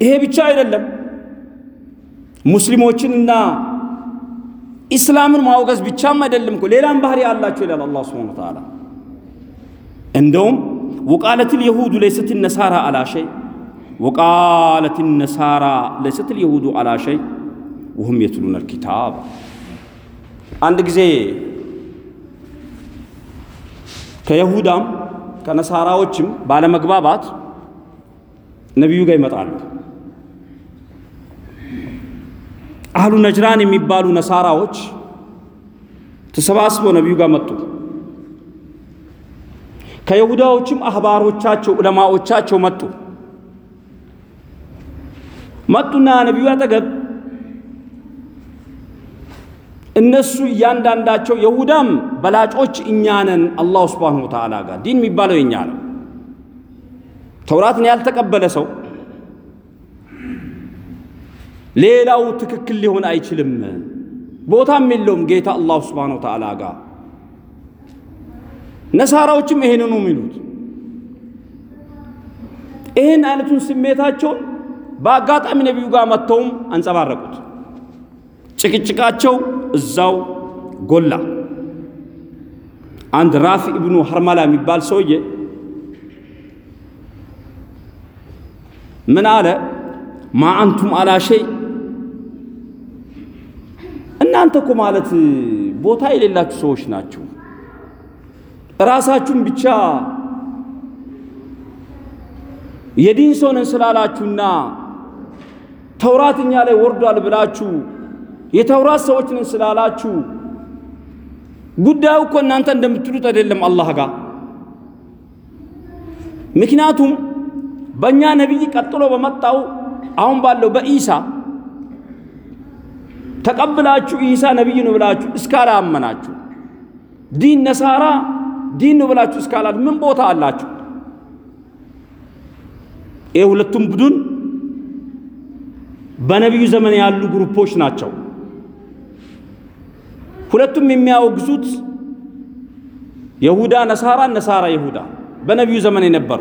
ይሄ ብቻ አይደለም። ሙስሊሞችንና ኢስላምን ማውገዝ ብቻም አይደለም እኮ ሌላም ባህሪ አላቸው ይላል አላህ ሱብሓነሁ ወተዓላ። እንደውም ወቃለት ልየሁዱ ለይሰት ነሳራ አላ ሸይ ወቃለት ነሳራ ለይሰት ልየሁዱ አላ ሸይ ወሁም የትሉነ ልኪታብ። አንድ ጊዜ ከየሁዳም ከነሳራዎችም ባለመግባባት ነቢዩ ጋር ይመጣሉ። አህሉ ነጅራን የሚባሉ ነሳራዎች ተሰባስበው ነቢዩ ጋር መጡ። ከይሁዳዎችም አህባሮቻቸው ዑለማዎቻቸው መጡ። መጡና ነቢዩ አጠገብ እነሱ እያንዳንዳቸው የሁዳም በላጮች እኛ ነን አላሁ ስብሓነሁ ወተዓላ ጋር ዲን የሚባለው የኛ ነው። ተውራትን ያልተቀበለ ሰው ሌላው ትክክል ሊሆን አይችልም፣ ቦታም የለውም ጌታ አላሁ ስብሓነሁ ወተዓላ ጋር። ነሳራዎችም ይሄንኑ የሚሉት ይህን አይነቱን ስሜታቸውን በአጋጣሚ ነቢዩ ጋር መጥተውም አንጸባረቁት። ጭቅጭቃቸው እዛው ጎላ። አንድ ራፊ ኢብኑ ሐርመላ የሚባል ሰውዬ ምን አለ? ማ አንቱም አላ ሸይ እናንተ እኮ ማለት ቦታ የሌላችሁ ሰዎች ናችሁ። ራሳችሁን ብቻ የዲን ሰው ነን ስላላችሁና ተውራት እኛ ላይ ወርዷል ብላችሁ የተውራት ሰዎች ነን ስላላችሁ ጉዳዩ እኮ እናንተ እንደምትሉት አይደለም አላህ ጋር። ምክንያቱም በእኛ ነቢይ ቀጥሎ በመጣው አሁን ባለው በኢሳ ተቀብላችሁ ኢሳ ነቢይ ነው ብላችሁ እስካላመናችሁ ዲን ነሳራ ዲን ነው ብላችሁ እስካላል ምን ቦታ አላችሁ? ይህ ሁለቱም ቡድን በነቢዩ ዘመን ያሉ ግሩፖች ናቸው። ሁለቱም የሚያወግዙት የሁዳ ነሳራ፣ ነሳራ የሁዳ በነቢዩ ዘመን የነበሩ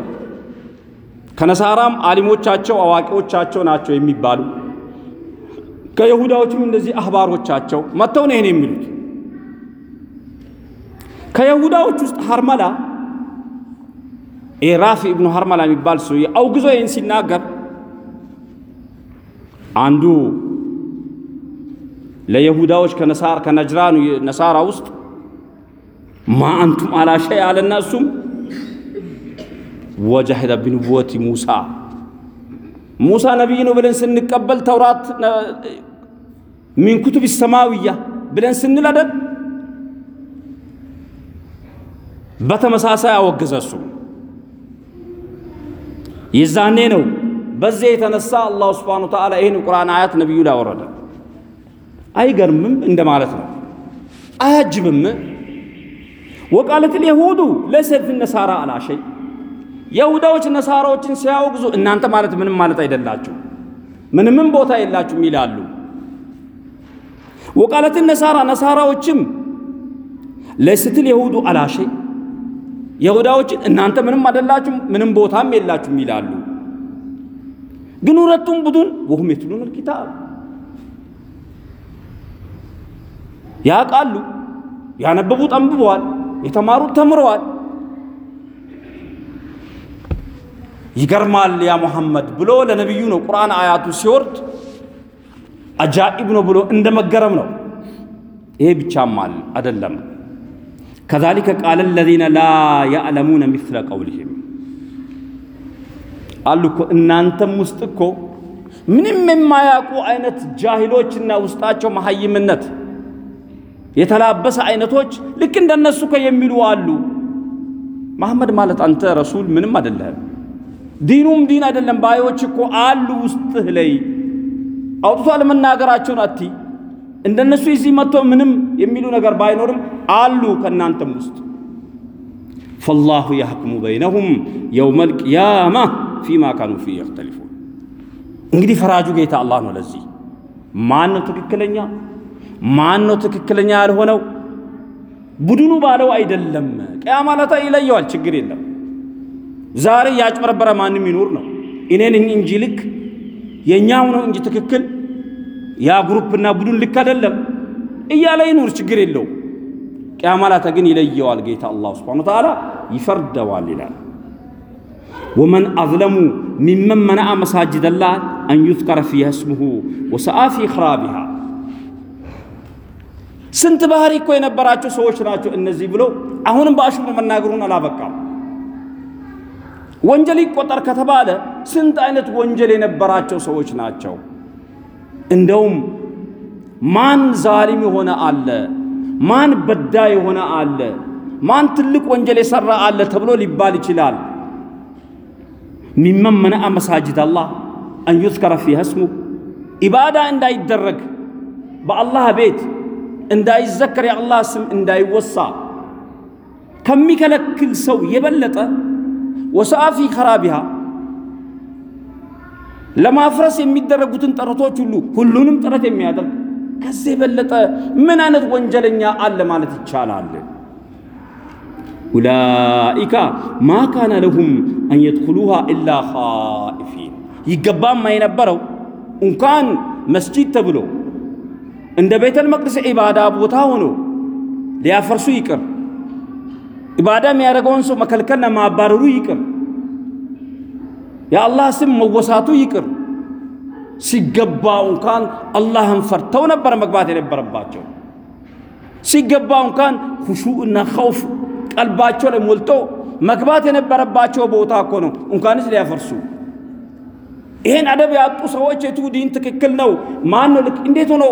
ከነሳራም አሊሞቻቸው አዋቂዎቻቸው ናቸው የሚባሉ ከይሁዳዎችም እንደዚህ አህባሮቻቸው መጥተው ነው ይሄን የሚሉት። ከይሁዳዎች ውስጥ ሐርመላ ይህ ራፊ ኢብኑ ሐርመላ የሚባል ሰው አውግዞ ይህን ሲናገር አንዱ ለይሁዳዎች ከነጅራኑ ነሳራ ውስጥ ማ አንቱም አላ ሸይ አለና እሱም ወጀህደ ቢንቡወቲ ሙሳ ሙሳ ነቢይ ነው ብለን ስንቀበል ተውራት ሚን ኩቱብ ሰማዊያ ብለን ስንለደን በተመሳሳይ አወገዘ እሱ። የዛኔ ነው በዚህ የተነሳ አላሁ ስብሓነሁ ወተዓላ ይህን ቁርአን አያት ነቢዩ ላይ አወረደ። አይገርምም እንደማለት ነው። አያጅብም። ወቃለት ልየሁዱ ለይሰት ነሳራ አላ ሸይ የሁዳዎች ነሳራዎችን ሲያወግዙ እናንተ ማለት ምንም ማለት አይደላችሁ፣ ምንምም ቦታ የላችሁም ይላሉ። ወቃለትን ነሳራ ነሳራዎችም ለስትል የሁዱ አላ ሸይ የሁዳዎችን እናንተ ምንም አይደላችሁም፣ ምንም ቦታም የላችሁም ይላሉ። ግን ሁለቱም ቡድን ወሁም የትሉን ልኪታብ ያውቃሉ። ያነበቡት አንብበዋል፣ የተማሩት ተምረዋል። ይገርማል ያ ሙሐመድ ብሎ ለነቢዩ ነው ቁርአን አያቱ ሲወርድ አጃኢብ ነው ብሎ እንደ መገረም ነው። ይሄ ብቻም አል አደለም። ከዛሊከ ቃለ ለዚነ ላ ያዕለሙነ ሚስለ ቀውልህም አሉ እኮ እናንተም ውስጥ እኮ ምንም የማያውቁ አይነት ጃሂሎችና ውስጣቸው መሐይምነት የተላበሰ አይነቶች ልክ እንደነሱ እኮ የሚሉ አሉ። መሐመድ ማለት አንተ ረሱል ምንም አይደለህም፣ ዲኑም ዲን አይደለም ባዮች እኮ አሉ ውስጥህ ላይ አውጥቶ አለመናገራቸውን አቲ እንደነሱ እዚህ መጥቶ ምንም የሚሉ ነገር ባይኖርም አሉ ከእናንተም ውስጥ ፈላሁ ያሕክሙ በይነሁም የውመል ቂያማ ፊማ ካኑ ፊ የኽተሊፉን። እንግዲህ ፈራጁ ጌታ አላህ ነው። ለዚህ ማን ነው ትክክለኛ ማን ነው ትክክለኛ ያልሆነው? ቡድኑ ባለው አይደለም። ቅያማ ዕለት ይለየዋል። ችግር የለም። ዛሬ ያጭበረበረ ማንም ይኑር ነው። እኔ ነኝ እንጂ ልክ የእኛው ነው እንጂ ትክክል ያ ግሩፕና ቡድን ልክ አይደለም እያለ ይኑር፣ ችግር የለው። ቅያማ ላተ ግን ይለየዋል ጌታ አላሁ ስብሓነሁ ወተዓላ ይፈርደዋል ይላል። ወመን አዝለሙ ሚመን መነአ መሳጅደላህ አን ዩዝከረ ፊሃ እስሙሁ ወሰአ ፊ ኽራቢሃ ስንት ባህሪ እኮ የነበራቸው ሰዎች ናቸው እነዚህ ብሎ አሁንም በአሽሙር መናገሩን አላበቃም። ወንጀል ይቆጠር ከተባለ ስንት አይነት ወንጀል የነበራቸው ሰዎች ናቸው። እንደውም ማን ዛሊም የሆነ አለ፣ ማን በዳ የሆነ አለ፣ ማን ትልቅ ወንጀል የሰራ አለ ተብሎ ሊባል ይችላል። ሚመን መነአ መሳጅድ አላህ አን ዩዝከረ ፊሃ እስሙ ኢባዳ እንዳይደረግ በአላህ ቤት እንዳይዘከር የአላህ ስም እንዳይወሳ ከሚከለክል ሰው የበለጠ ወሰአ ፊ ኸራቢሃ ለማፍረስ የሚደረጉትን ጥረቶች ሁሉ ሁሉንም ጥረት የሚያደርግ ከዚህ የበለጠ ምን አይነት ወንጀለኛ አለ ማለት ይቻላል? ኡላኢካ ማ ካነ ለሁም አን የድኹሉሃ ኢላ ኻኢፊን ይገባማ የነበረው እንኳን መስጂድ ተብሎ እንደ ቤተል መቅደስ ዒባዳ ቦታ ሆኖ ሊያፈርሱ ይቅር፣ ዒባዳ የሚያደርገውን ሰው መከልከልና ማባረሩ ይቅር፣ የአላህ ስም መወሳቱ ይቅር። ሲገባው እንኳን አላህን ፈርተው ነበር መግባት የነበረባቸው። ሲገባው እንኳን ሁሹዕና ኸውፍ ቀልባቸው ላይ ሞልቶ መግባት የነበረባቸው ቦታ እኮ ነው። እንኳንስ ሊያፈርሱ ይሄን አደብ ያጡ ሰዎች የቱ ዲን ትክክል ነው ማን ነው ልክ እንዴት ሆነው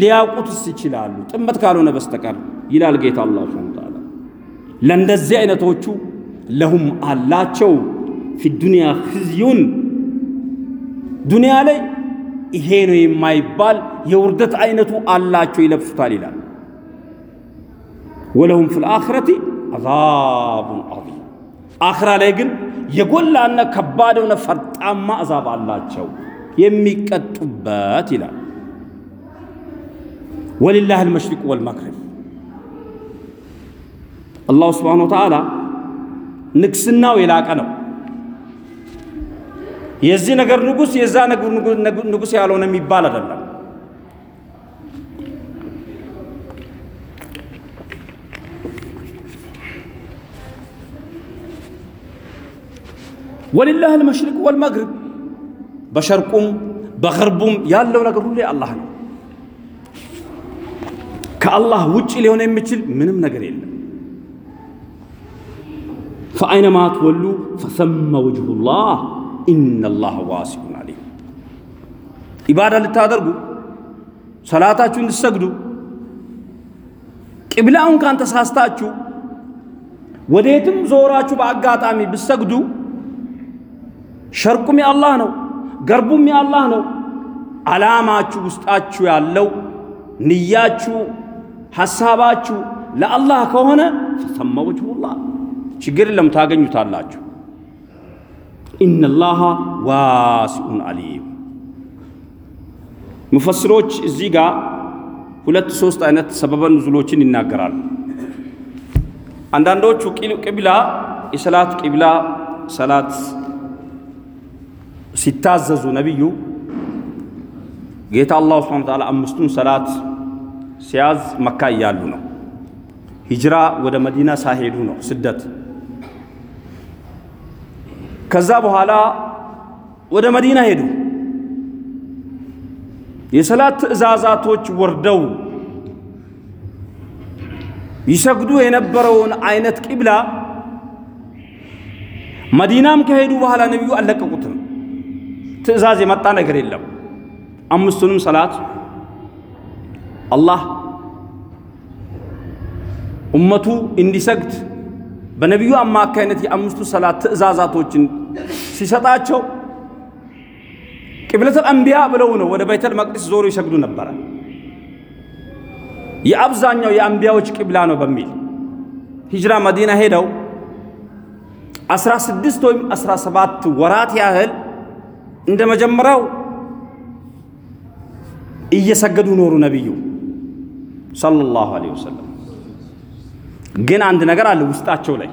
ሊያውቁትስ ይችላሉ? ጥመት ካልሆነ በስተቀር ይላል ጌታ አላህ ለእንደዚህ አይነቶቹ ለሁም አላቸው ፊ ዱንያ ኽዝዩን ዱንያ ላይ ይሄ ነው የማይባል የውርደት አይነቱ አላቸው ይለብሱታል ይላል። ወለሁም ፊል አኺረቲ አዛቡን ዐዚም አኽራ ላይ ግን የጎላና ከባድ የሆነ ፈርጣማ አዛብ አላቸው የሚቀጡበት ይላል። ወሊላህ አልመሽሪቅ ወልመግሪብ አላሁ ስብሓነሁ ወተዓላ ንግስናው የላቀ ነው። የዚህ ነገር ንጉሥ የዛ ንጉሥ ያልሆነ የሚባል አይደለም። ወሊላህ አልመሽሪቅ ወልመግሪብ በሸርቁም በገርቡም ያለው ነገር ሁሉ አላህ ነው። ከአላህ ውጭ ሊሆን የሚችል ምንም ነገር የለም። ፈአይነማ ትወሉ ፈሰመ ወጅሁላህ ኢነላህ ዋሲዑን ዓሊም። ኢባዳ ልታደርጉ ሰላታችሁ እንድሰግዱ ቂብላውን ካን ተሳስታችሁ ወዴትም ዞራችሁ በአጋጣሚ ብሰግዱ ሸርቁም የአላህ ነው፣ ገርቡም የአላህ ነው። ዓላማችሁ ውስጣችሁ ያለው ንያችሁ ሐሳባችሁ ለአላህ ከሆነ ፈሰመ ወጅሁላህ ችግር የለም ታገኙታላችሁ። ኢነላሃ ዋሲዑን ዓሊም። ሙፈስሮች እዚህ ጋር ሁለት ሶስት አይነት ሰበበ ኑዙሎችን ይናገራሉ። አንዳንዶቹ ቂብላ የሰላት ቂብላ ሰላት ሲታዘዙ ነቢዩ ጌታ አላሁ ስብሐነ ወተዓላ አምስቱን ሰላት ሲያዝ መካ እያሉ ነው። ሂጅራ ወደ መዲና ሳሄዱ ነው ስደት። ከዛ በኋላ ወደ መዲና ሄዱ። የሰላት ትእዛዛቶች ወርደው ይሰግዱ የነበረውን አይነት ቂብላ መዲናም ከሄዱ በኋላ ነቢዩ አልለቀቁትም። ትእዛዝ የመጣ ነገር የለም። አምስቱንም ሰላት አላህ ኡመቱ እንዲሰግድ በነቢዩ አማካይነት የአምስቱ ሰላት ትእዛዛቶችን ሲሰጣቸው ቂብለተል አንቢያ ብለው ነው ወደ ቤተል መቅደስ ዞሮ ይሰግዱ ነበረ። የአብዛኛው የአንቢያዎች ቂብላ ነው በሚል ሂጅራ መዲና ሄደው አስራ ስድስት ወይም አስራ ሰባት ወራት ያህል እንደ መጀመሪያው እየሰገዱ ኖሩ ነቢዩ ሰለላሁ ዐለይሂ ወሰለም። ግን አንድ ነገር አለ ውስጣቸው ላይ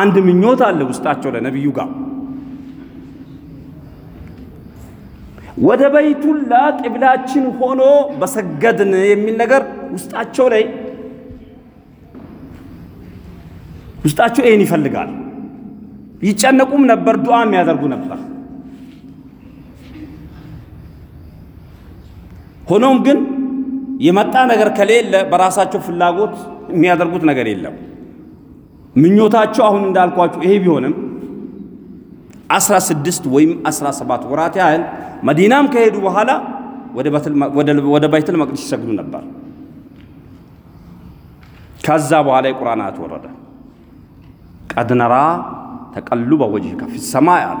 አንድ ምኞት አለ ውስጣቸው ላይ ነቢዩ ጋር ወደ በይቱላ ቂብላችን ሆኖ በሰገድን የሚል ነገር ውስጣቸው ላይ ውስጣቸው ይህን ይፈልጋል። ይጨነቁም ነበር፣ ዱዓ የሚያደርጉ ነበር። ሆኖም ግን የመጣ ነገር ከሌለ በራሳቸው ፍላጎት የሚያደርጉት ነገር የለም። ምኞታቸው አሁን እንዳልኳችሁ ይሄ ቢሆንም አስራ ስድስት ወይም አስራ ሰባት ወራት ያህል መዲናም ከሄዱ በኋላ ወደ ባይተል መቅደስ ይሰግዱ ነበር። ከዛ በኋላ የቁርአን አያት ወረደ። ቀድ ነራ ተቀሉበ ወጅህከ ፊ ሰማይ አለ።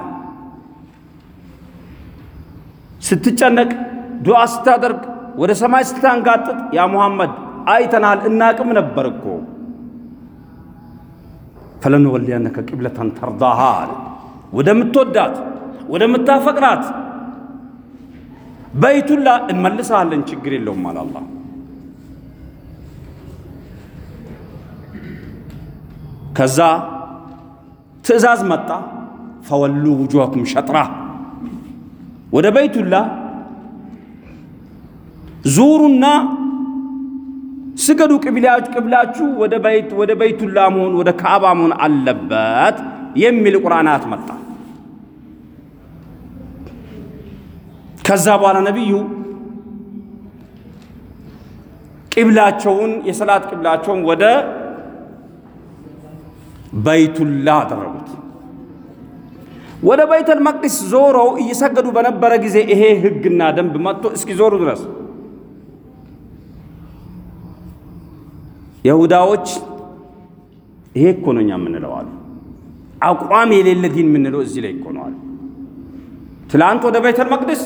ስትጨነቅ ዱዓ ስታደርግ ወደ ሰማይ ስታንጋጥጥ ያ ሙሐመድ አይተናል እናቅም ነበር እኮ ፈለንወሊየነከ ቂብለተን ተርዳሃ አለ። ወደምትወዳት ወደምታፈቅራት በይቱላ እንመልሳለን፣ ችግር የለውም አለ አላህ። ከዛ ትእዛዝ መጣ። ፈወሉ ውጁሃኩም ሸጥራ ወደ በይቱላ ዙሩና ስገዱ። ቅብላችሁ ወደ በይቱላ መሆን ወደ ካዕባ መሆን አለበት የሚል ቁርአናት መጣ። ከዛ በኋላ ነቢዩ ቂብላቸውን የሰላት ቂብላቸውን ወደ በይቱላ አደረጉት። ወደ በይተል መቅዲስ ዞረው እየሰገዱ በነበረ ጊዜ ይሄ ህግና ደንብ መጥቶ እስኪ ዞሩ ድረስ የሁዳዎች ይሄ እኮ ነው እኛ የምንለው አሉ። አቋም የሌለ ዲን የምንለው እዚህ ላይ እኮ ነው አሉ። ትላንት ወደ በይተል መቅደስ፣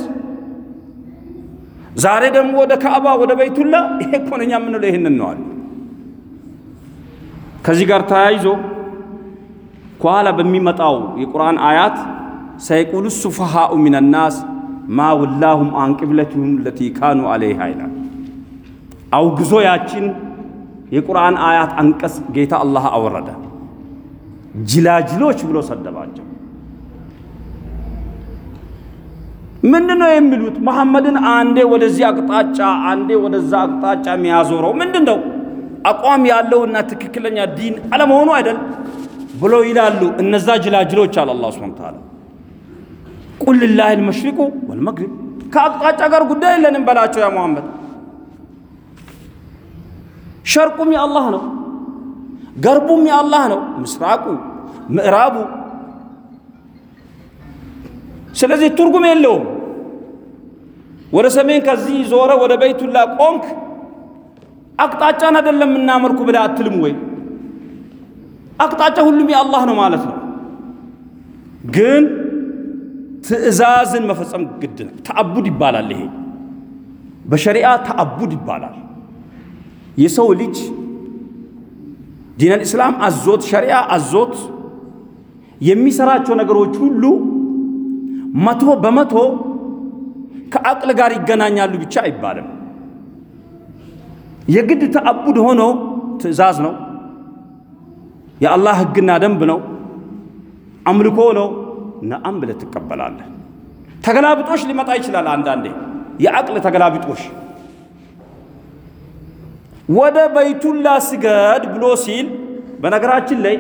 ዛሬ ደግሞ ወደ ካዕባ ወደ በይቱላ። ይሄ እኮ ነው እኛ የምንለው ይህንን ነው አሉ። ከዚህ ጋር ተያይዞ ከኋላ በሚመጣው የቁርአን አያት ሰይቁሉ ሱፈሃኡ ሚን ናስ ማ ወላሁም አን ለቲ ካኑ አለይሃ ይላል። አውግዞ ያችን የቁርአን አያት አንቀጽ ጌታ አላህ አወረደ። ጅላጅሎች ብሎ ሰደባቸው። ምንድን ነው የሚሉት? መሐመድን አንዴ ወደዚህ አቅጣጫ አንዴ ወደዛ አቅጣጫ የሚያዞረው ምንድን ነው? አቋም ያለውና ትክክለኛ ዲን አለመሆኑ አይደል ብሎ ይላሉ። እነዛ ጅላጅሎች አለ አላህ ሱብሓነሁ ወተዓላ ቁል ሊላሂ አልመሽሪቁ ወልመግሪብ ከአቅጣጫ ጋር ጉዳይ የለንም በላቸው ያ ሙሐመድ ሸርቁም የአላህ ነው፣ ገርቡም የአላህ ነው፣ ምስራቁ ምዕራቡ። ስለዚህ ትርጉም የለውም። ወደ ሰሜን ከዚህ ዞረ ወደ በይቱላ ቆምክ አቅጣጫን አይደለም የምናመልኩ ብለህ አትልም ወይ? አቅጣጫ ሁሉም የአላህ ነው ማለት ነው። ግን ትዕዛዝን መፈጸም ግድ ነው። ተአቡድ ይባላል። ይሄ በሸሪዓ ተአቡድ ይባላል። የሰው ልጅ ዲነል ኢስላም አዞት ሸሪዓ አዞት የሚሰራቸው ነገሮች ሁሉ መቶ በመቶ ከአቅል ጋር ይገናኛሉ ብቻ አይባልም። የግድ ተአቡድ ሆኖ ትዕዛዝ ነው፣ የአላህ ሕግና ደንብ ነው፣ አምልኮ ነው። ነአም ብለህ ትቀበላለህ። ተገላብጦሽ ሊመጣ ይችላል። አንዳንዴ የአቅል ተገላብጦሽ ወደ በይቱላ ስገድ ብሎ ሲል፣ በነገራችን ላይ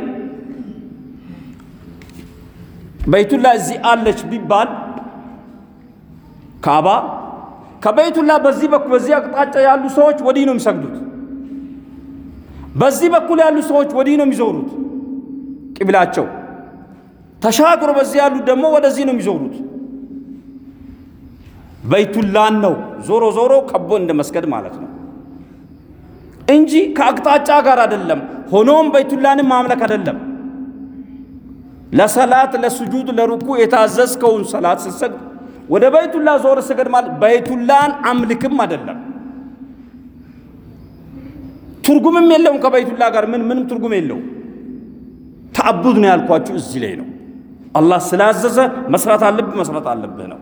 በይቱላ እዚህ አለች ቢባል ካባ ከበይቱላ በዚህ በኩል በዚህ አቅጣጫ ያሉ ሰዎች ወዲህ ነው የሚሰግዱት። በዚህ በኩል ያሉ ሰዎች ወዲህ ነው የሚዞሩት ቂብላቸው። ተሻግሮ በዚህ ያሉት ደግሞ ወደዚህ ነው የሚዞሩት። በይቱላን ነው ዞሮ ዞሮ ከቦ እንደ መስገድ ማለት ነው እንጂ ከአቅጣጫ ጋር አይደለም። ሆኖም በይቱላንም ማምለክ አይደለም። ለሰላት ለስጁድ ለሩኩ የታዘዝከውን ሰላት ስትሰግድ ወደ በይቱላ ዞር ስገድ ማለት በይቱላን አምልክም አይደለም። ትርጉምም የለውም ከበይቱላ ጋር ምን ምንም ትርጉም የለው። ተአቡድ ነው ያልኳችሁ እዚህ ላይ ነው። አላህ ስላዘዘ መስራት አለብህ መስራት አለብህ ነው።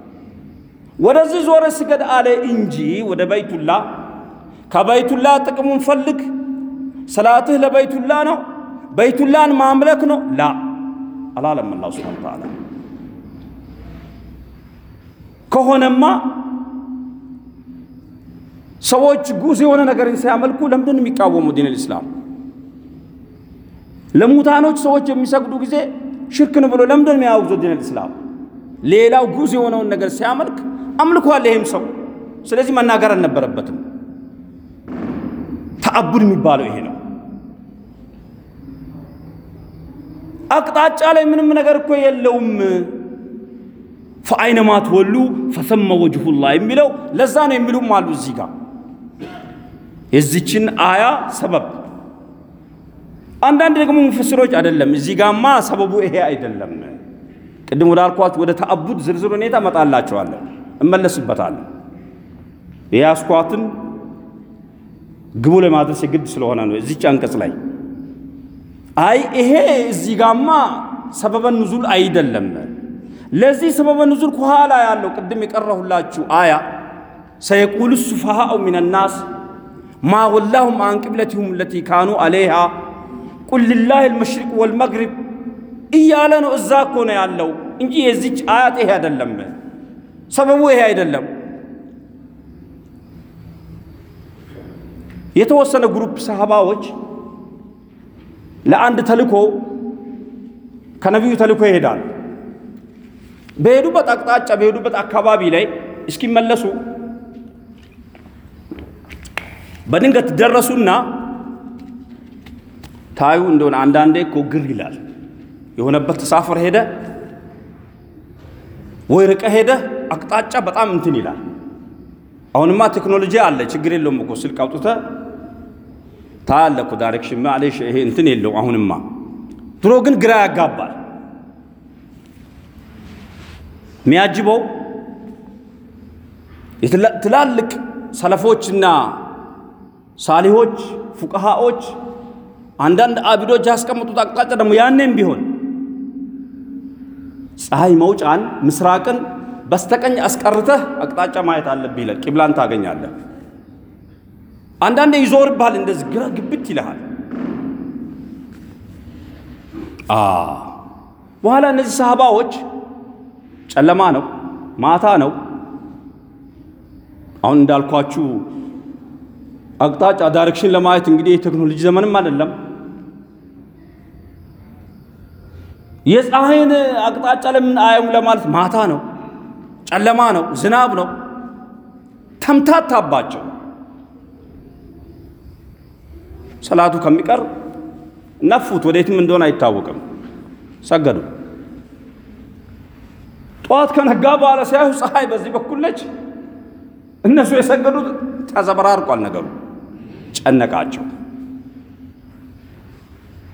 ወደዚህ ዞረ ስገድ አለ እንጂ ወደ በይቱላ ከበይቱላ ጥቅሙን ፈልግ። ሰላትህ ለበይቱላ ነው፣ በይቱላን ማምለክ ነው። ላ አላለም አላህ ሱብሓነሁ ወተዓላ። ከሆነማ ሰዎች ጉዝ የሆነ ነገርን ሲያመልኩ ለምንድን የሚቃወሙ ዲን ልእስላም? ለሙታኖች ሰዎች የሚሰግዱ ጊዜ ሽርክ ነው ብሎ ለምንድን ነው የሚያወግዘው ዲን ልእስላም? ሌላው ጉዝ የሆነውን ነገር ሲያመልክ አምልኳል ይህም ሰው። ስለዚህ መናገር አልነበረበትም። ተአቡድ የሚባለው ይሄ ነው። አቅጣጫ ላይ ምንም ነገር እኮ የለውም። ፈአይነማ ትወሉ ፈሰመ ወጅሁላህ የሚለው ለዛ ነው የሚሉም አሉ። እዚህ ጋር የዚችን አያ ሰበብ አንዳንድ ደግሞ ሙፈስሮች አይደለም፣ እዚህ ጋማ ሰበቡ ይሄ አይደለም። ቅድም ወዳልኳችሁ ወደ ተአቡድ ዝርዝር ሁኔታ እመጣላችኋለሁ፣ እመለስበታለሁ። የያስኳትን ግቡ ላይ ማድረስ የግድ ስለሆነ ነው እዚች አንቀጽ ላይ አይ ይሄ እዚህ ጋማ ሰበበ ኑዙል አይደለም። ለዚህ ሰበበ ኑዙል ከኋላ ያለው ቅድም የቀረሁላችሁ አያ سيقول السفهاء من الناس ما ولاهم عن قبلتهم التي كانوا عليها قل لله المشرق والمغرب እያለ ነው። እዛ እኮ ነው ያለው እንጂ የዚች አያት ይሄ አይደለም። ሰበቡ ይሄ አይደለም። የተወሰነ group ሰሃባዎች ለአንድ ተልኮ ከነቢዩ ተልኮ ይሄዳል። በሄዱበት አቅጣጫ በሄዱበት አካባቢ ላይ እስኪመለሱ በድንገት ደረሱና ታዩ እንደሆነ አንዳንዴ እኮ ግር ይላል። የሆነበት ተሳፍሮ ሄደ ወይ ርቆ ሄደ አቅጣጫ በጣም እንትን ይላል። አሁንማ ቴክኖሎጂ አለ፣ ችግር የለውም እኮ ስልክ አውጥተ እኮ direction ማለሽ ይሄ እንትን የለው። አሁንማ ድሮ ግን ግራ ያጋባል። የሚያጅበው ትላልቅ ሰለፎችና ሳሊሆች ፉቅሃዎች አንዳንድ አቢዶች ያስቀምጡት አቅጣጫ ደግሞ ያኔም ቢሆን ፀሐይ መውጫን ምስራቅን በስተቀኝ አስቀርተህ አቅጣጫ ማየት አለብህ ይላል። ቂብላን ታገኛለህ። አንዳንዴ ይዞርብሃል፣ እንደዚህ ግራ ግብት ይልሃል። በኋላ እነዚህ ሰሃባዎች ጨለማ ነው፣ ማታ ነው። አሁን እንዳልኳችሁ አቅጣጫ ዳይሬክሽን ለማየት እንግዲህ የቴክኖሎጂ ዘመንም አይደለም። የፀሐይን አቅጣጫ ለምን አያዩም ለማለት ማታ ነው፣ ጨለማ ነው፣ ዝናብ ነው። ተምታታባቸው። ሰላቱ ከሚቀር ነፉት፣ ወዴትም እንደሆነ አይታወቅም። ሰገዱ። ጠዋት ከነጋ በኋላ ሲያዩ ፀሐይ በዚህ በኩል ነች። እነሱ የሰገዱት ተዘበራርቋል ነገሩ። ጨነቃቸው።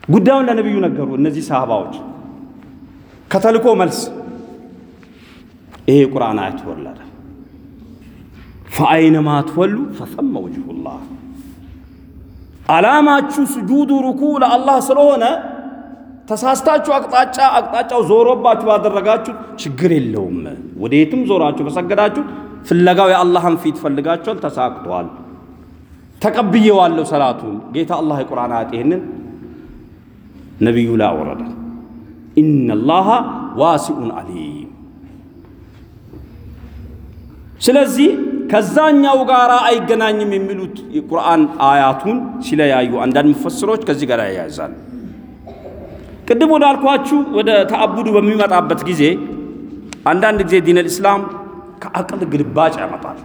ጉዳዩን ለነቢዩ ነገሩ። እነዚህ ሰሃባዎች ከተልኮ መልስ ይሄ የቁርአን አያት ወረደ። ፈአይነማ ትወሉ ፈሰመ ወጅሁላህ ዓላማችሁ ስጁዱ ሩኩ ለአላህ ስለሆነ ተሳስታችሁ አቅጣጫ አቅጣጫው ዞሮባችሁ ባደረጋችሁ ችግር የለውም። ወዴትም ዞራችሁ በሰገዳችሁ ፍለጋው የአላህን ፊት ፈልጋችኋል፣ ተሳክቷል። ተቀብዬዋለሁ ሰላቱን። ጌታ አላህ የቁርአን አያት ይህንን ነቢዩ ላይ አወረደ። ኢነላሃ ዋሲኡን አሊም። ስለዚህ ከዛኛው ጋር አይገናኝም የሚሉት የቁርአን አያቱን ሲለያዩ አንዳንድ ሙፈስሮች ከዚህ ጋር ያያይዛል። ቅድም ወዳልኳችሁ ወደ ተአቡዱ በሚመጣበት ጊዜ አንዳንድ ጊዜ ዲን ልእስላም ከአቅል ግልባጭ ያመጣል።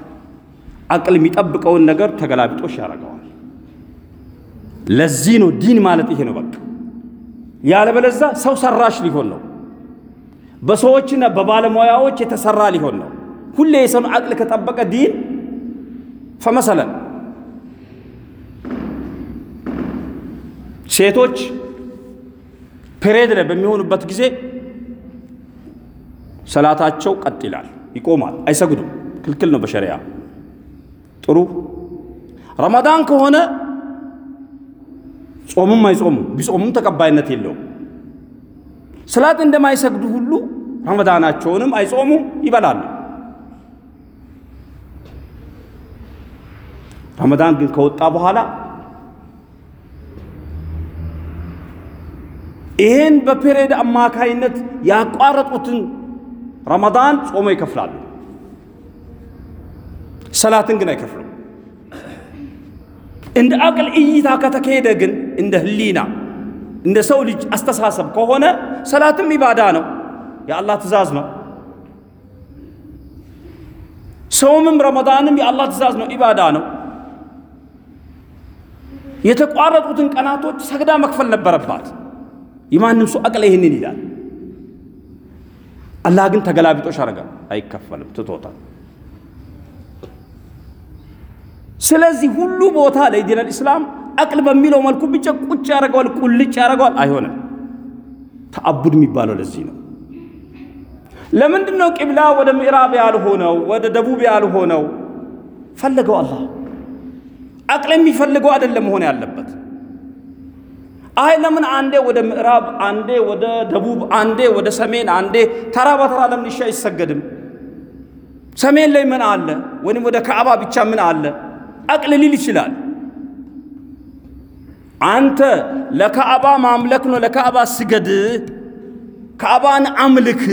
አቅል የሚጠብቀውን ነገር ተገላቢጦሽ ያደርገዋል። ለዚህ ነው ዲን ማለት ይሄ ነው በቃ። ያለበለዛ ሰው ሰራሽ ሊሆን ነው፣ በሰዎችና በባለሙያዎች የተሰራ ሊሆን ነው። ሁሌ የሰውን አቅል ከጠበቀ ዲን ፈመሰለን ሴቶች ፔሬድ ላይ በሚሆኑበት ጊዜ ሰላታቸው ቀጥ ይላል፣ ይቆማል፣ አይሰግዱም። ክልክል ነው በሸሪያ። ጥሩ ረመዳን ከሆነ ጾሙም አይጾሙም፣ ቢጾሙም ተቀባይነት የለውም። ሰላት እንደማይሰግዱ ሁሉ ረመዳናቸውንም አይጾሙም፣ ይበላሉ። ረመዳን ግን ከወጣ በኋላ ይሄን በፔሬድ አማካይነት ያቋረጡትን ረመዳን ጾሞ ይከፍላሉ። ሰላትን ግን አይከፍሉም። እንደ አቅል እይታ ከተካሄደ ግን እንደ ህሊና እንደ ሰው ልጅ አስተሳሰብ ከሆነ ሰላትም ኢባዳ ነው፣ የአላህ ትእዛዝ ነው። ሰውምም ረመዳንም የአላህ ትእዛዝ ነው፣ ኢባዳ ነው። የተቋረጡትን ቀናቶች ሰግዳ መክፈል ነበረባት። የማንም ሰው አቅል ይህንን ይላል። አላህ ግን ተገላቢጦሽ አረገ፣ አይከፈልም፣ ትቶታል። ስለዚህ ሁሉ ቦታ ላይ ዲነል ኢስላም አቅል በሚለው መልኩ ብቻ ቁጭ ያደርገዋል፣ ቁልጭ ያደርገዋል። አይሆንም። ተአቡድ የሚባለው ለዚህ ነው። ለምንድን ነው ቂብላ ወደ ምዕራብ ያልሆነው ወደ ደቡብ ያልሆነው? ፈለገው አላህ። አቅል የሚፈልገው አይደለም መሆን ያለበት። አይ ለምን አንዴ ወደ ምዕራብ፣ አንዴ ወደ ደቡብ፣ አንዴ ወደ ሰሜን፣ አንዴ ተራ በተራ ለምን ይሻ አይሰገድም? ሰሜን ላይ ምን አለ? ወይም ወደ ካዕባ ብቻ ምን አለ? አቅል ሊል ይችላል። አንተ ለካዕባ ማምለክ ነው፣ ለካዕባ ስገድ፣ ካዕባን አምልክ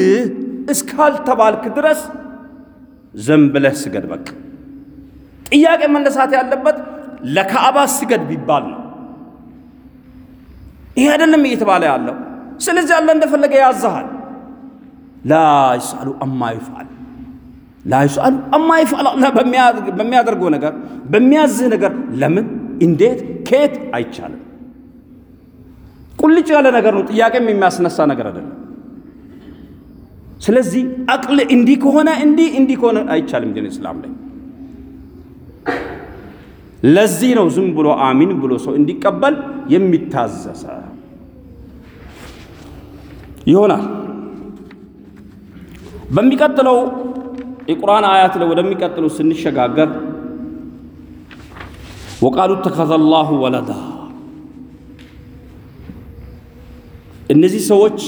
እስካልተባልክ ድረስ ዘም ብለህ ስገድ። በቃ ጥያቄ መነሳት ያለበት ለካዕባ ስገድ ቢባል ነው። ይሄ አይደለም እየተባለ ያለው። ስለዚህ አላህ እንደፈለገ ያዛሃል። ላ አማ ይፍዓል ላ አማ ይፍዓል። በሚያደርገው ነገር በሚያዝህ ነገር ለምን፣ እንዴት፣ ከየት አይቻልም። ቁልጭ ያለ ነገር ነው። ጥያቄም የሚያስነሳ ነገር አይደለም። ስለዚህ አቅል እንዲህ ከሆነ እንዲህ እንዲህ ከሆነ አይቻልም ግን እስላም ላይ ለዚህ ነው ዝም ብሎ አሚን ብሎ ሰው እንዲቀበል የሚታዘሰ ይሆናል። በሚቀጥለው የቁርአን አያት ላይ ወደሚቀጥለው ስንሸጋገር ወቃሉ ተኸዘ ላሁ ወለዳ እነዚህ ሰዎች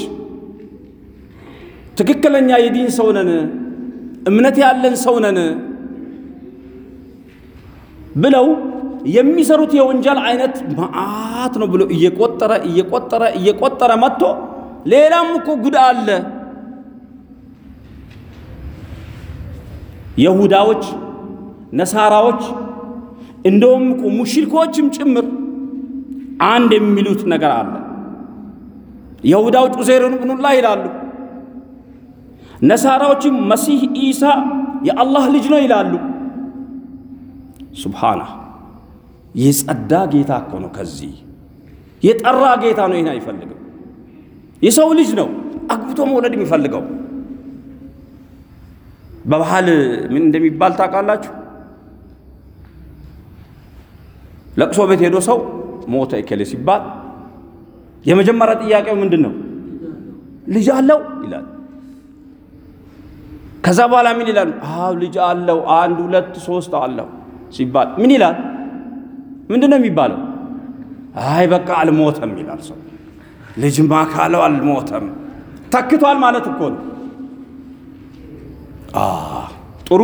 ትክክለኛ የዲን ሰው ነን፣ እምነት ያለን ሰው ነን ብለው የሚሰሩት የወንጀል አይነት መዓት ነው ብሎ እየቆጠረ እየቆጠረ እየቆጠረ መጥቶ ሌላም እኮ ጉድ አለ። የሁዳዎች፣ ነሳራዎች እንደውም እኮ ሙሽሪኮችም ጭምር አንድ የሚሉት ነገር አለ። የሁዳዎች ዑዘይርን ብኑላህ ይላሉ። ነሳራዎችም መሲህ ኢሳ የአላህ ልጅ ነው ይላሉ። ሱብሓና የጸዳ ጌታ እኮ ነው። ከዚህ የጠራ ጌታ ነው። ይህን አይፈልግም። የሰው ልጅ ነው አግብቶ መውለድ የሚፈልገው። በባህል ምን እንደሚባል ታውቃላችሁ? ለቅሶ ቤት ሄዶ ሰው ሞተ እከሌ ሲባል የመጀመሪያ ጥያቄው ምንድን ነው? ልጅ አለው ይላል። ከዛ በኋላ ምን ይላል? አዎ ልጅ አለው፣ አንድ ሁለት ሶስት አለው ሲባል ምን ይላል? ምንድን ነው የሚባለው? አይ በቃ አልሞተም ይላል ሰው። ልጅማ ካለው አልሞተም ተክቷል ማለት እኮ ነው። ጥሩ።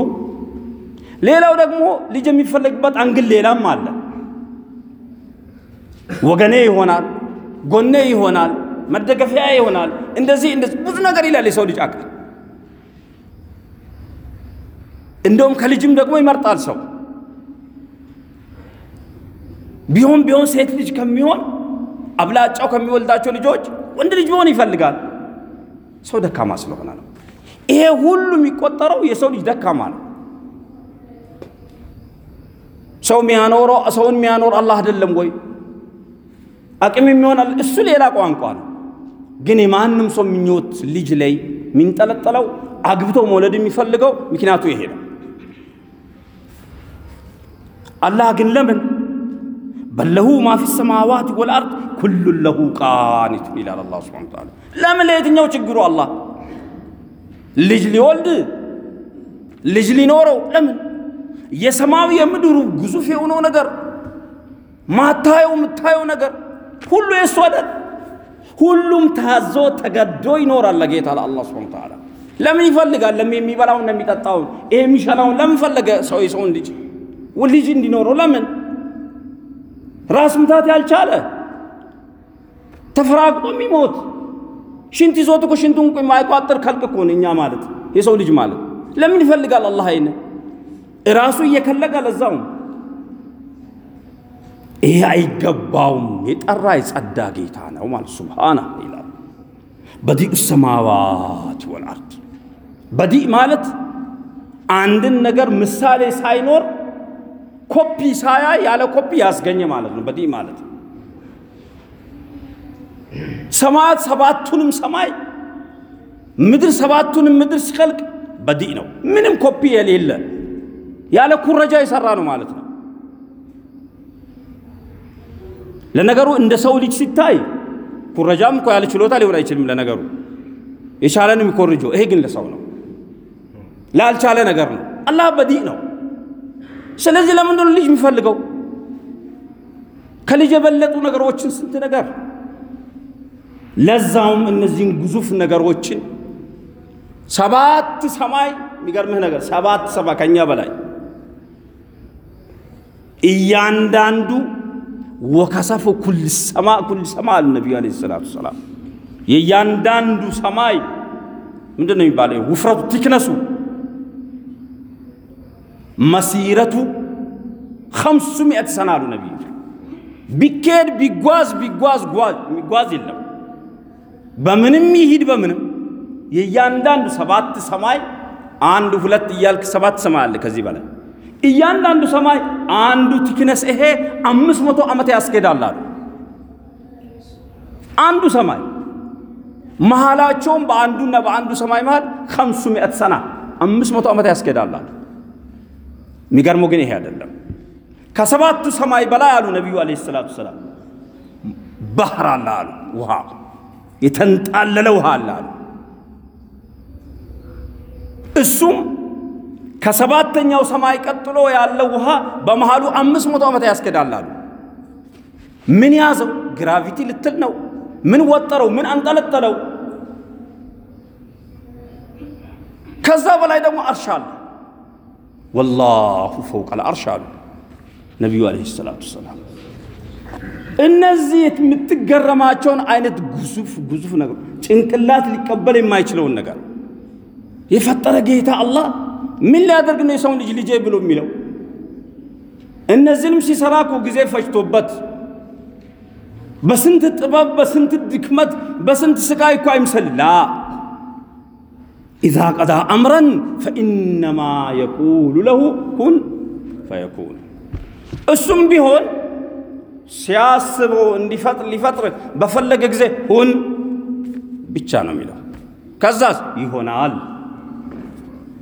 ሌላው ደግሞ ልጅ የሚፈለግበት angle ሌላም አለ። ወገኔ ይሆናል፣ ጎኔ ይሆናል፣ መደገፊያ ይሆናል። እንደዚህ እንደዚህ ብዙ ነገር ይላል የሰው ልጅ አቅል። እንደውም ከልጅም ደግሞ ይመርጣል ሰው ቢሆን ቢሆን ሴት ልጅ ከሚሆን አብላጫው ከሚወልዳቸው ልጆች ወንድ ልጅ ቢሆን ይፈልጋል። ሰው ደካማ ስለሆነ ነው። ይሄ ሁሉ የሚቆጠረው የሰው ልጅ ደካማ ነው። ሰው የሚያኖረው ሰውን የሚያኖር አላህ አይደለም ወይ? አቅም የሚሆን እሱ ሌላ ቋንቋ ነው። ግን የማንም ሰው ምኞት ልጅ ላይ የሚንጠለጠለው አግብቶ መውለድ የሚፈልገው ምክንያቱ ይሄ ነው። አላህ ግን ለምን በለሁ ማ ፊ ሰማዋት ወልአርድ ኩሉን ለሁ ቃኒቱን ይላል አላህ ሱብሓነሁ ወተዓላ። ለምን ለየትኛው ችግሩ አላህ ልጅ ሊወልድ ልጅ ሊኖረው ለምን የሰማዩ የምድሩ ግዙፍ የሆነው ነገር ማታየው የምታየው ነገር ሁሉ የእሱ አይደል? ሁሉም ታዞ ተገዶ ይኖራል ለጌታ ለአላህ ሱብሓነሁ ወተዓላ። ለምን ይፈልጋል? ለምን የሚበላውን የሚጠጣውን የሚሸናውን ለምን ፈለገ? ሰው የሰውን ልጅ ልጅ እንዲኖረው ለምን ራስ ምታት ያልቻለ ተፈራግጦ የሚሞት ሽንት ይዞት እኮ ሽንቱን የማይቋጥር ከልቅ እኮ እኛ ማለት የሰው ልጅ ማለት። ለምን ይፈልጋል አላህ አይነ እራሱ እየከለቀ ለዛው ይሄ አይገባውም። የጠራ የጸዳ ጌታ ነው ማለት سبحانه ይላል። بديع السماوات والأرض بديع ማለት አንድን ነገር ምሳሌ ሳይኖር ኮፒ ሳያይ ያለ ኮፒ ያስገኘ ማለት ነው። بديع ማለት ሰማያት ሰባቱንም ሰማይ ምድር ሰባቱንም ምድር ሲከልቅ بديع ነው። ምንም ኮፒ የሌለ ያለ ኩረጃ የሰራ ነው ማለት ነው። ለነገሩ እንደ ሰው ልጅ ሲታይ ኩረጃም እኮ ያለ ችሎታ ሊሆን አይችልም። ለነገሩ የቻለን የሚኮርጀው ይሄ ግን ለሰው ነው፣ ላልቻለ ነገር ነው። አላህ በዲእ ነው። ስለዚህ ለምንድን ነው ልጅ የሚፈልገው? ከልጅ የበለጡ ነገሮችን ስንት ነገር ለዛውም እነዚህን ግዙፍ ነገሮችን ሰባት ሰማይ የሚገርምህ ነገር ሰባት ሰማይ ከኛ በላይ እያንዳንዱ وكثف كل سماء كل سماء ነቢዩ عليه الصلاة والسلام። የእያንዳንዱ ሰማይ ምንድን ነው የሚባለው? ውፍረቱ thickness ኡ مسيرة خمسمائة سنة አሉ ነቢዩ። ቢኬድ ቢጓዝ ቢጓዝ የሚጓዝ የለም በምንም ይሂድ በምንም የእያንዳንዱ ሰባት ሰማይ አንድ ሁለት እያልክ ሰባት ሰማይ አለ ከዚህ በላይ እያንዳንዱ ሰማይ አንዱ thickness ይሄ አምስት መቶ ዓመት ያስኬዳል አሉ። አንዱ ሰማይ መሃላቸውም በአንዱና በአንዱ ሰማይ መሃል خمسمائة سنة አምስት መቶ ዓመት ያስኬዳል አሉ። የሚገርመው ግን ይሄ አይደለም። ከሰባቱ ሰማይ በላይ አሉ ነቢዩ ዓለይሂ ሰላቱ ሰላም ባህር አለ አሉ። ውሃ የተንጣለለ ውሃ አለ አሉ። እሱም ከሰባተኛው ሰማይ ቀጥሎ ያለው ውሃ በመሃሉ አምስት መቶ ዓመት ያስኬዳል አሉ። ምን ያዘው? ግራቪቲ ልትል ነው? ምን ወጠረው? ምን አንጠለጠለው? ከዛ በላይ ደግሞ አርሻ አለ። ወላሁ ፈውቀል አርሻ አሉ ነቢዩ ዓለይሂ ሰላቱ ሰላም። እነዚህ የምትገረማቸውን አይነት ግዙፍ ግዙፍ ነገር ጭንቅላት ሊቀበል የማይችለውን ነገር የፈጠረ ጌታ አላህ ምን ሊያደርግ ነው የሰውን ልጅ ልጄ ብሎ የሚለው? እነዚህንም ሲሰራ እኮ ጊዜ ፈጅቶበት በስንት ጥበብ፣ በስንት ድክመት፣ በስንት ስቃይ እኮ አይምሰልላ ኢዛ ቀዳ አምረን ፈኢነማ የቁሉ ለሁ ኩን ፈየኩን። እሱም ቢሆን ሲያስበው እንዲፈጥር ሊፈጥር በፈለገ ጊዜ ሁን ብቻ ነው የሚለው። ከዛስ ይሆናል።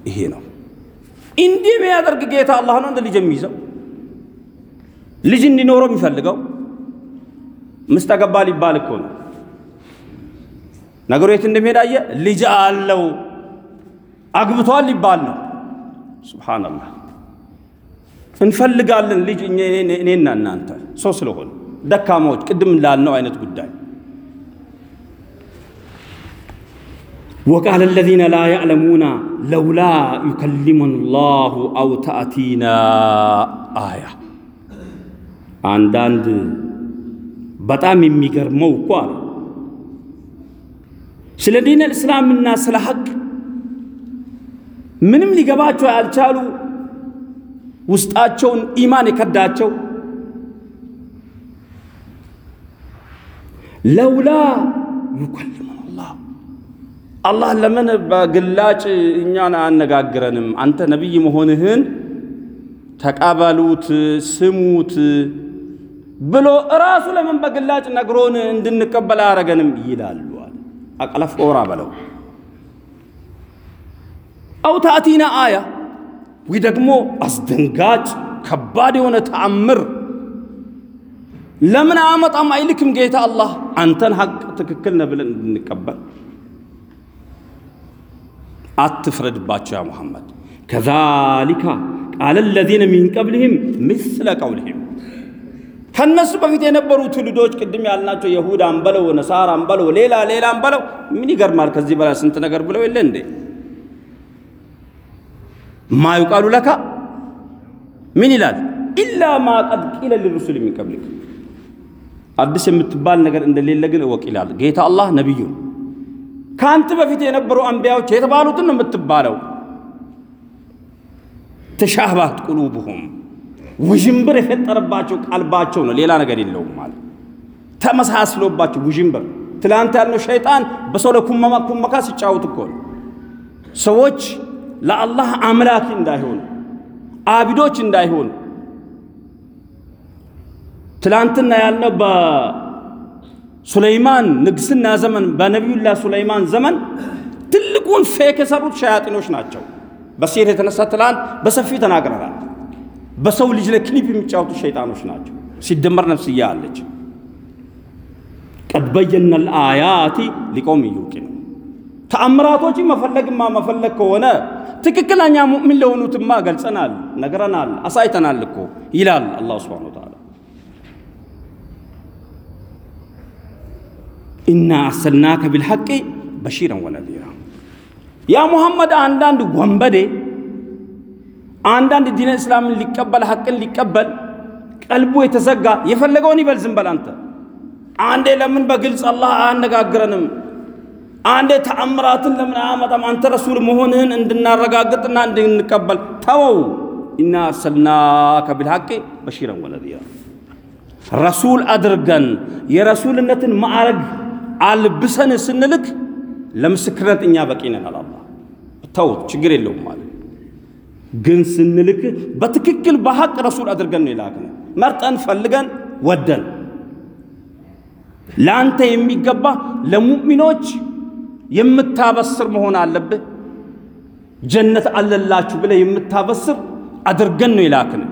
ይሄ ነው። እንዲህ የሚያደርግ ጌታ አላህ ነው እንደ ልጅ የሚይዘው ልጅ እንዲኖረው የሚፈልገው ምስት አገባ ሊባል እኮ ነው። ነገሩ የት እንደሚሄድ አየህ። ልጅ አለው አግብቷል ሊባል ነው። ሱብሓነላህ እንፈልጋለን ልጅ እኔና እናንተ ሰው ስለሆነ ደካማዎች፣ ቅድም ላልነው አይነት ጉዳይ ወቃለ አለዚነ ላ ያዕለሙና ለውላ ዩከሊሙን ላሁ አው ተአቲና አያ። አንዳንድ በጣም የሚገርመው እኮ አለ ስለ ዲን እስላምና ስለ ሐቅ ምንም ሊገባቸው ያልቻሉ ውስጣቸውን ኢማን የከዳቸው ለውላ ዩከሊሙን ላህ አላህ ለምን በግላጭ እኛን አያነጋግረንም? አንተ ነቢይ መሆንህን ተቀበሉት፣ ስሙት ብሎ እራሱ ለምን በግላጭ ነግሮን እንድንቀበል አያረገንም? ይላሉ። አቀለፍ ኦራ በለው አው ታእቲና አያ ወይ ደግሞ አስደንጋጭ ከባድ የሆነ ተአምር ለምን አያመጣም? አይልክም ጌታ አላህ አንተን ሐቅ ትክክል ነህ ብለን እንድንቀበል አትፍረድባቸው ያ ሙሐመድ። ከዛሊካ ቃለ ለዚነ ሚን ቀብልህም ምስለ ቀውልህም ከነሱ በፊት የነበሩ ትውልዶች ቅድም ያልናቸው የሁዳ አንበለው ነሳራ አንበለው ሌላ ሌላ አንበለው ምን ይገርማል? ከዚህ በላይ ስንት ነገር ብለው የለ እንዴ? ማ ዩቃሉ ለካ ምን ይላል? ኢላ ማ ቀድ ቂለ ሊሩሱል ሚን ቀብሊክ አዲስ የምትባል ነገር እንደሌለ ግን እወቅ ይላል ጌታ አላህ ነቢዩን ከአንተ በፊት የነበሩ አንቢያዎች የተባሉትን ነው የምትባለው። ተሻህባት ቁሉብሁም ውዥንብር የፈጠረባቸው ቀልባቸው ነው፣ ሌላ ነገር የለውም ማለት ተመሳስሎባቸው ውዥንብር። ትላንት ያልነው ሸይጣን በሰው ላይ ኩመማ ኩመካ ሲጫወት እኮ ነው። ሰዎች ለአላህ አምላኪ እንዳይሆኑ አቢዶች እንዳይሆኑ ትላንትና ያልነው በሱለይማን ንግስና ዘመን በነቢዩላህ ሱለይማን ዘመን ትልቁን fake የሰሩት ሸያጢኖች ናቸው። በሲህር የተነሳ ትላንት በሰፊው ተናግረናል። በሰው ልጅ ላይ ክሊፕ የሚጫወቱ ሸይጣኖች ናቸው። ሲደመር ነፍስያ አለች። قد بينا الآيات لقوم يوقنون ተአምራቶችን መፈለግማ መፈለግ ከሆነ ትክክለኛ ሙእሚን ለሆኑትማ ገልጸናል፣ ነግረናል፣ አሳይተናል እኮ ይላል አላሁ ስብሓነሁ ወተዓላ። ኢና አርሰልናከ ቢልሐቂ በሺረን ወነዚራ። ያ ሙሐመድ አንዳንድ ወንበዴ አንዳንድ ዲነ እስላምን ሊቀበል ሐቅን ሊቀበል ቀልቡ የተዘጋ የፈለገውን ይበል ዝም በል አንተ። አንዴ ለምን በግልጽ አላህ አያነጋግረንም? አንዴ ተአምራትን ለምን አያመጣም? አንተ ረሱል መሆንህን እንድናረጋግጥና እንድንቀበል ተወው። ኢና አርሰልናከ ቢልሐቂ በሺረን ወነዚራ ረሱል አድርገን የረሱልነትን ማዕረግ አልብሰን ስንልክ ለምስክርነት እኛ በቂ ነን አለ አላህ። ተውት ችግር የለውም ማለት ግን ስንልክ በትክክል በሐቅ ረሱል አድርገን ነው የላክነው። መርጠን ፈልገን ወደን ለአንተ የሚገባ ለሙእሚኖች የምታበስር መሆን አለብህ። ጀነት አለላችሁ ብለህ የምታበስር አድርገን ነው የላክነው።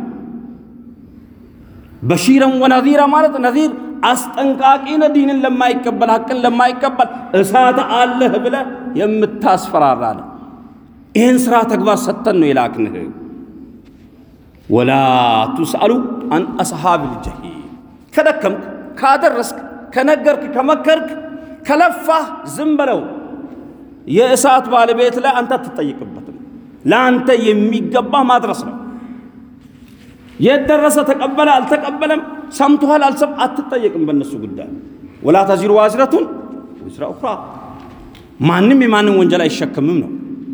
በሺረን ወነዚራ ማለት ነዚር አስጠንቃቂ ነህ። ዲንን ለማይቀበል ሐቅን ለማይቀበል እሳት አለህ ብለህ የምታስፈራራ ይህን ስራ ተግባር ሰጥተን ነው የላክንህ። ወላ ቱስአሉ አን አስሓብል ጀሂም ከደከምክ፣ ካደረስክ፣ ከነገርክ፣ ከመከርክ፣ ከለፋህ ዝም በለው። የእሳት ባለቤት ላይ አንተ አትጠይቅበትም። ለአንተ የሚገባ ማድረስ ነው። የት ደረሰ? ተቀበለ አልተቀበለም፣ ሰምቶሃል አልሰም አትጠየቅም በእነሱ ጉዳይ። ወላ ተዚሩ ዋዝረቱን ዊዝራ ኡኽራ ማንም የማንም ወንጀል አይሸከምም ነው